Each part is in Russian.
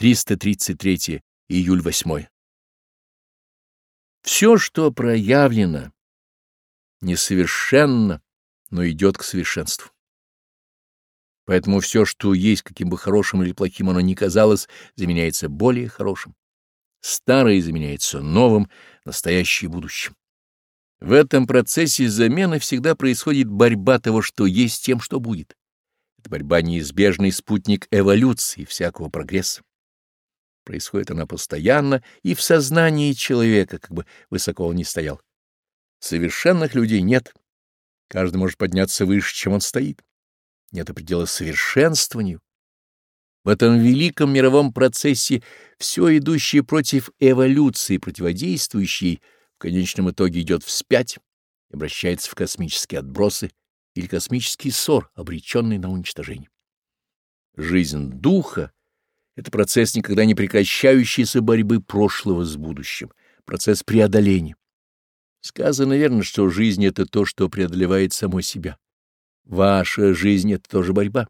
333 июль 8. Все, что проявлено, несовершенно, но идет к совершенству. Поэтому все, что есть, каким бы хорошим или плохим оно ни казалось, заменяется более хорошим. Старое заменяется новым, настоящее будущим. В этом процессе замены всегда происходит борьба того, что есть, с тем, что будет. это борьба — неизбежный спутник эволюции всякого прогресса. Происходит она постоянно и в сознании человека, как бы высоко он не стоял. Совершенных людей нет. Каждый может подняться выше, чем он стоит. Нет предела совершенствованию. В этом великом мировом процессе все идущее против эволюции, противодействующей, в конечном итоге идет вспять обращается в космические отбросы или космический ссор, обреченный на уничтожение. Жизнь духа это процесс никогда не прекращающейся борьбы прошлого с будущим, процесс преодоления. Сказано верно, что жизнь — это то, что преодолевает само себя. Ваша жизнь — это тоже борьба.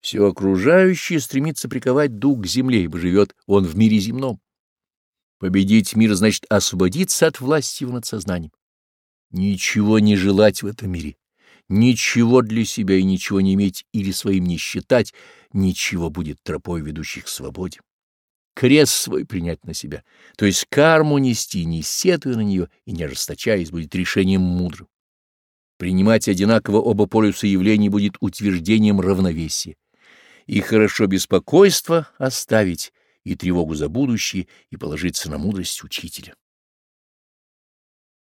Все окружающее стремится приковать дух к земле, ибо живет он в мире земном. Победить мир значит освободиться от власти его над сознанием. Ничего не желать в этом мире Ничего для себя и ничего не иметь или своим не считать, ничего будет тропой, ведущих к свободе. Крест свой принять на себя, то есть карму нести, не сетуя на нее и не расточаясь, будет решением мудрым. Принимать одинаково оба полюса явлений будет утверждением равновесия. И хорошо беспокойство оставить, и тревогу за будущее, и положиться на мудрость учителя.